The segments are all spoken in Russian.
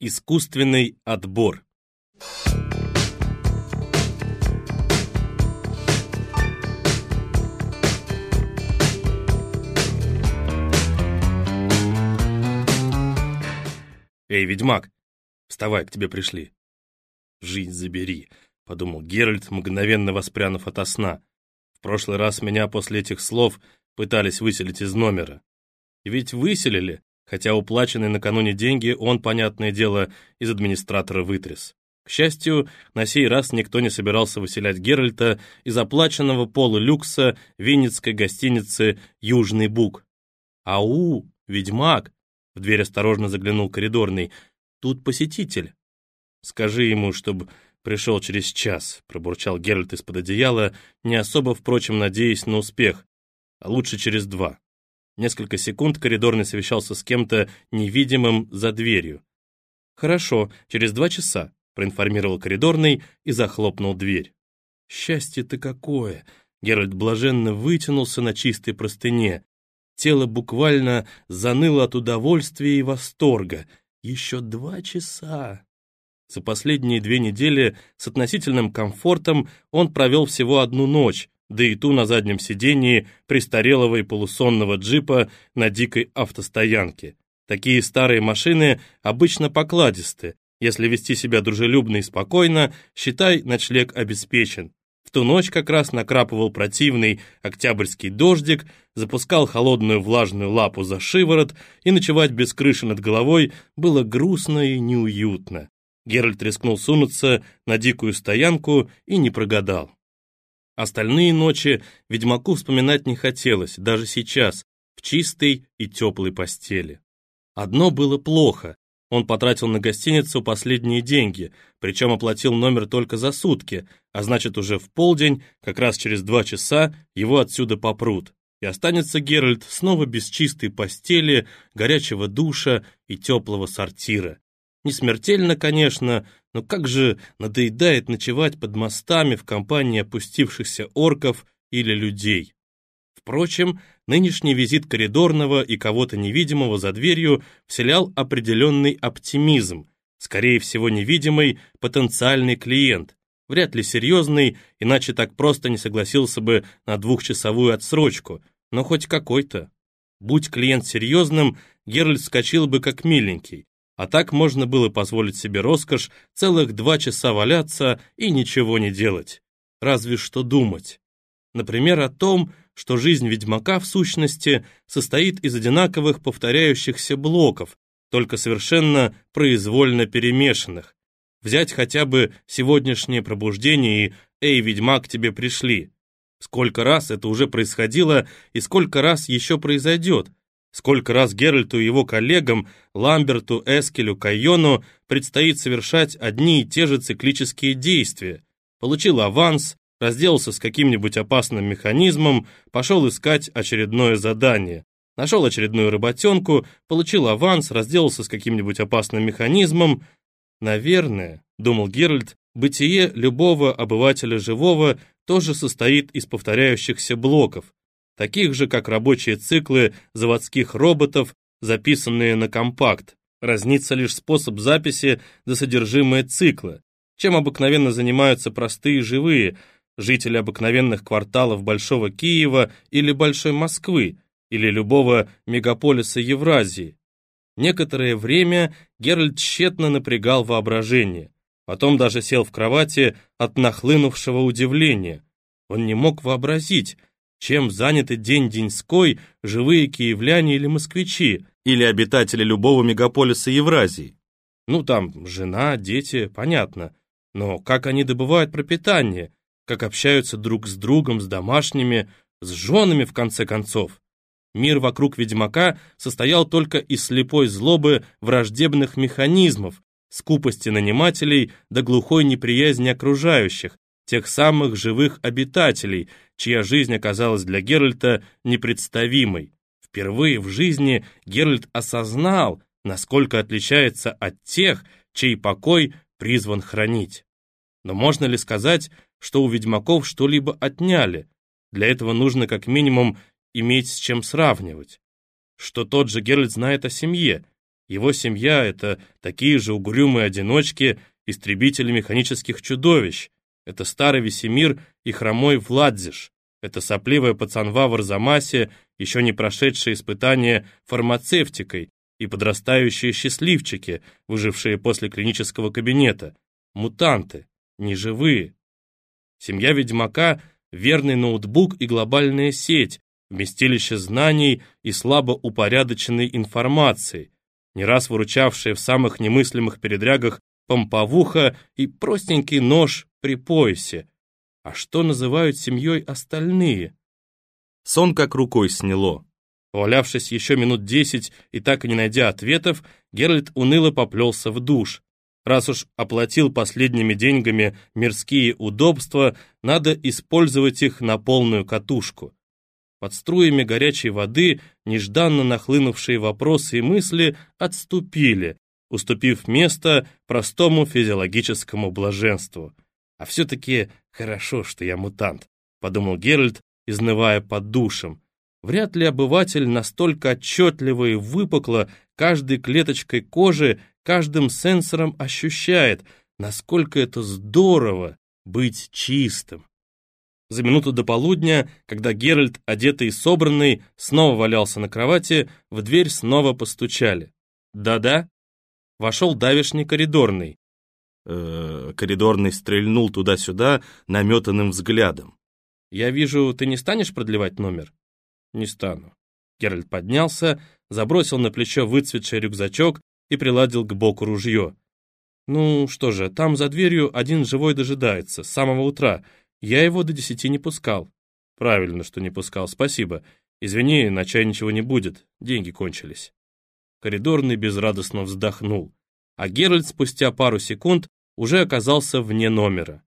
Искусственный отбор. «Эй, ведьмак, вставай, к тебе пришли». «Жизнь забери», — подумал Геральт, мгновенно воспрянув ото сна. «В прошлый раз меня после этих слов пытались выселить из номера. Ведь выселили, хотя уплаченные накануне деньги он, понятное дело, из администратора вытряс. К счастью, на сей раз никто не собирался выселять Геральта из оплаченного полулюкса винницкой гостиницы «Южный Буг». «Ау, ведьмак!» — в дверь осторожно заглянул коридорный. «Тут посетитель». «Скажи ему, чтобы пришел через час», — пробурчал Геральт из-под одеяла, не особо, впрочем, надеясь на успех. «А лучше через два». Несколько секунд коридорный совещался с кем-то невидимым за дверью. «Хорошо, через два часа», — проинформировал коридорный и захлопнул дверь. «Счастье-то какое!» Геральт блаженно вытянулся на чистой простыне. Тело буквально заныло от удовольствия и восторга. Еще два часа. За последние две недели с относительным комфортом он провел всего одну ночь, да и ту на заднем сидении престарелого и полусонного джипа на дикой автостоянке. Такие старые машины обычно покладисты. Если вести себя дружелюбно и спокойно, считай, ночлег обеспечен. В ту ночь как раз накрапывал противный октябрьский дождик, запускал холодную влажную лапу за шиворот, и ночевать без крыши над головой было грустно и неуютно. Геральт рискнул сунуться на дикую стоянку и не прогадал. Остальные ночи ведьмаку вспоминать не хотелось, даже сейчас, в чистой и теплой постели. Одно было плохо. Он потратил на гостиницу последние деньги, причем оплатил номер только за сутки, а значит уже в полдень, как раз через два часа, его отсюда попрут. И останется Геральт снова без чистой постели, горячего душа и теплого сортира. Не смертельно, конечно, но как же надоедает ночевать под мостами в компании опустившихся орков или людей. Впрочем, нынешний визит коридорного и кого-то невидимого за дверью вселял определенный оптимизм. Скорее всего, невидимый потенциальный клиент. Вряд ли серьезный, иначе так просто не согласился бы на двухчасовую отсрочку, но хоть какой-то. Будь клиент серьезным, Геральт вскочил бы как миленький. А так можно было позволить себе роскошь целых два часа валяться и ничего не делать. Разве что думать. Например, о том, что жизнь ведьмака в сущности состоит из одинаковых повторяющихся блоков, только совершенно произвольно перемешанных. Взять хотя бы сегодняшнее пробуждение и «Эй, ведьмак, тебе пришли». Сколько раз это уже происходило и сколько раз еще произойдет, Сколько раз Геральту и его коллегам, Ламберту, Эскелю, Кайону, предстоит совершать одни и те же циклические действия. Получил аванс, разделался с каким-нибудь опасным механизмом, пошел искать очередное задание. Нашел очередную работенку, получил аванс, разделался с каким-нибудь опасным механизмом. Наверное, думал Геральт, бытие любого обывателя живого тоже состоит из повторяющихся блоков, таких же, как рабочие циклы заводских роботов, записанные на компакт. Разнится лишь способ записи до содержимое цикла, чем обыкновенно занимаются простые живые, жители обыкновенных кварталов Большого Киева или Большой Москвы, или любого мегаполиса Евразии. Некоторое время Геральт тщетно напрягал воображение, потом даже сел в кровати от нахлынувшего удивления. Он не мог вообразить, чем заняты день-деньской живые киевляне или москвичи, или обитатели любого мегаполиса Евразии? Ну, там, жена, дети, понятно. Но как они добывают пропитание? Как общаются друг с другом, с домашними, с женами, в конце концов? Мир вокруг ведьмака состоял только из слепой злобы враждебных механизмов, скупости нанимателей до глухой неприязни окружающих, тех самых живых обитателей, чья жизнь оказалась для Геральта непредставимой. Впервые в жизни Геральт осознал, насколько отличается от тех, чей покой призван хранить. Но можно ли сказать, что у ведьмаков что-либо отняли? Для этого нужно как минимум иметь с чем сравнивать. Что тот же Геральт знает о семье, Его семья — это такие же угрюмые одиночки, истребители механических чудовищ. Это старый Весемир и хромой Владзиш. Это сопливая пацанва в Арзамасе, еще не прошедшие испытания фармацевтикой, и подрастающие счастливчики, выжившие после клинического кабинета. Мутанты, неживые. Семья ведьмака — верный ноутбук и глобальная сеть, вместилище знаний и слабо упорядоченной информации, не раз выручавшая в самых немыслимых передрягах помповуха и простенький нож при поясе. А что называют семьей остальные? Сон как рукой сняло. Повалявшись еще минут десять и так и не найдя ответов, Геральт уныло поплелся в душ. Раз уж оплатил последними деньгами мирские удобства, надо использовать их на полную катушку. Под струями горячей воды нежданно нахлынувшие вопросы и мысли отступили, уступив место простому физиологическому блаженству. «А все-таки хорошо, что я мутант», — подумал Геральт, изнывая под душем. Вряд ли обыватель настолько отчетливо и выпукло каждой клеточкой кожи, каждым сенсором ощущает, насколько это здорово быть чистым. За минуту до полудня, когда Геральт, одетый и собранный, снова валялся на кровати, в дверь снова постучали. «Да-да?» Вошел давишний коридорный. Э -э, коридорный стрельнул туда-сюда наметанным взглядом. «Я вижу, ты не станешь продлевать номер?» «Не стану». Геральт поднялся, забросил на плечо выцветший рюкзачок и приладил к боку ружье. «Ну что же, там за дверью один живой дожидается, с самого утра. Я его до десяти не пускал. Правильно, что не пускал, спасибо. Извини, на чай ничего не будет, деньги кончились. Коридорный безрадостно вздохнул, а Геральт спустя пару секунд уже оказался вне номера.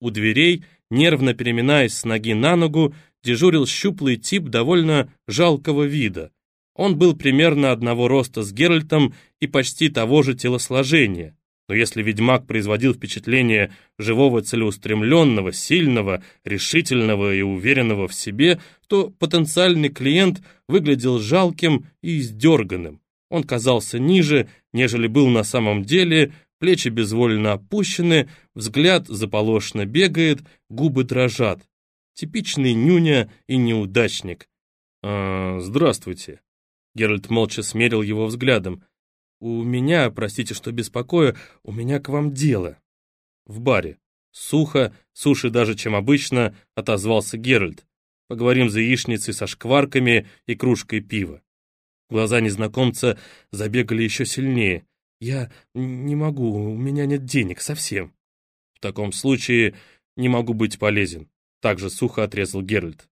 У дверей, нервно переминаясь с ноги на ногу, дежурил щуплый тип довольно жалкого вида. Он был примерно одного роста с Геральтом и почти того же телосложения. Но если ведьмак производил впечатление живого целеустремленного, сильного, решительного и уверенного в себе, то потенциальный клиент выглядел жалким и издерганным. Он казался ниже, нежели был на самом деле, плечи безвольно опущены, взгляд заполошно бегает, губы дрожат. Типичный нюня и неудачник. «А, «Здравствуйте». Геральт молча смерил его взглядом. «У меня, простите, что беспокою, у меня к вам дело». В баре. Сухо, суше даже, чем обычно, отозвался Геральт. Поговорим за яичницей со шкварками и кружкой пива. Глаза незнакомца забегали еще сильнее. «Я не могу, у меня нет денег совсем». «В таком случае не могу быть полезен», — также сухо отрезал Геральт.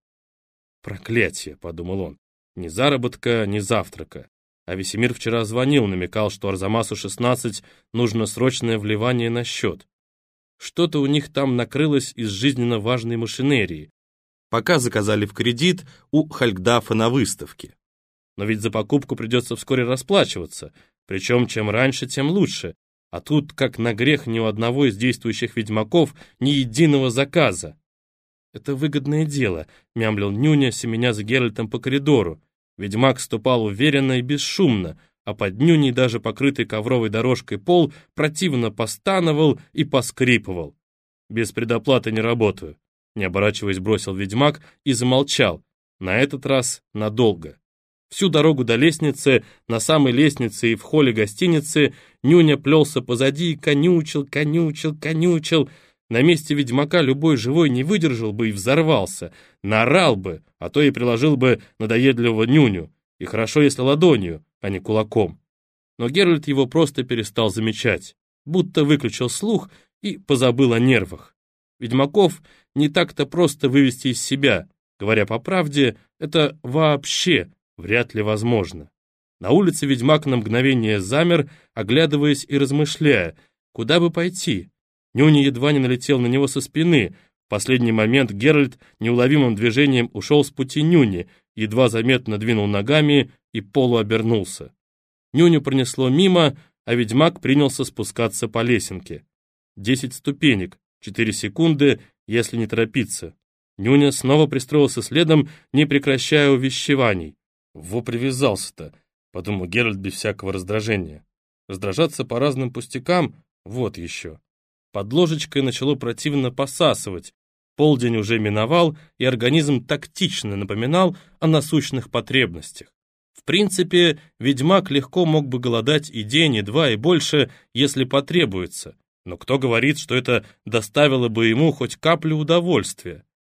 «Проклятие», — подумал он, — «ни заработка, ни завтрака. А Весемир вчера звонил, намекал, что Арзамасу-16 нужно срочное вливание на счет. Что-то у них там накрылось из жизненно важной машинерии. Пока заказали в кредит у Хальгдафа на выставке. Но ведь за покупку придется вскоре расплачиваться, причем чем раньше, тем лучше. А тут, как на грех, ни у одного из действующих ведьмаков ни единого заказа. «Это выгодное дело», — мямлил Нюня, семеня за Геральтом по коридору. Ведьмак ступал уверенно и бесшумно, а под нюней даже покрытый ковровой дорожкой пол противно постановал и поскрипывал. «Без предоплаты не работаю», — не оборачиваясь бросил ведьмак и замолчал, на этот раз надолго. Всю дорогу до лестницы, на самой лестнице и в холле гостиницы. Нюня плелся позади и конючил, конючил, конючил, на месте ведьмака любой живой не выдержал бы и взорвался, наорал бы, а то и приложил бы надоедливого нюню, и хорошо, если ладонью, а не кулаком. Но Геральт его просто перестал замечать, будто выключил слух и позабыл о нервах. Ведьмаков не так-то просто вывести из себя, говоря по правде, это вообще вряд ли возможно. На улице ведьмак на мгновение замер, оглядываясь и размышляя, куда бы пойти, Нюни едва не налетел на него со спины. В последний момент Геральт неуловимым движением ушел с пути Нюни, едва заметно двинул ногами и полуобернулся. Нюню пронесло мимо, а ведьмак принялся спускаться по лесенке. Десять ступенек, четыре секунды, если не торопиться. Нюня снова пристроился следом, не прекращая увещеваний. Во привязался-то. подумал Геральт без всякого раздражения. Раздражаться по разным пустякам — вот еще. Под ложечкой начало противно посасывать. Полдень уже миновал, и организм тактично напоминал о насущных потребностях. В принципе, ведьмак легко мог бы голодать и день, и два, и больше, если потребуется. Но кто говорит, что это доставило бы ему хоть каплю удовольствия?